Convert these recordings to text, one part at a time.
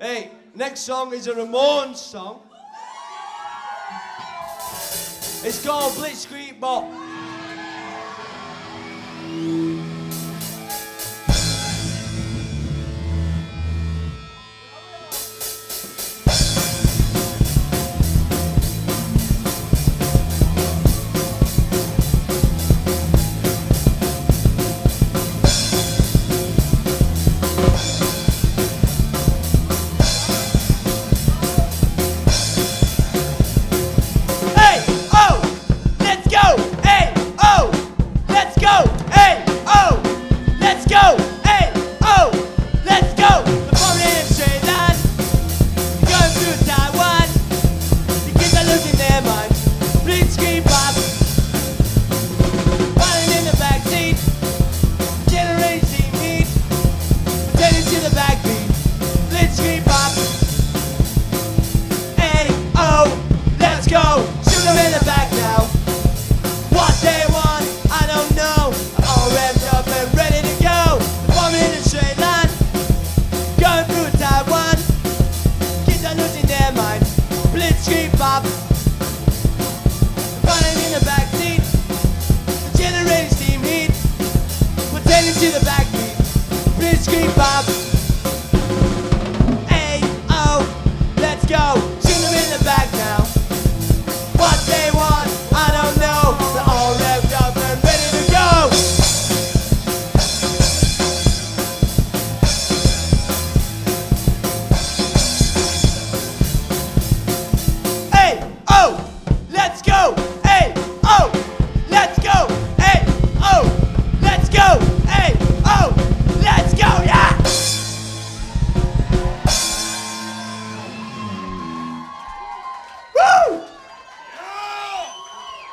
Hey, next song is a Ramones song. It's called Blitzkrieg Bop. to the backbeat. Bitch, keep bopping.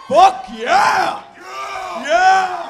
Fuck yeah! Yeah! yeah!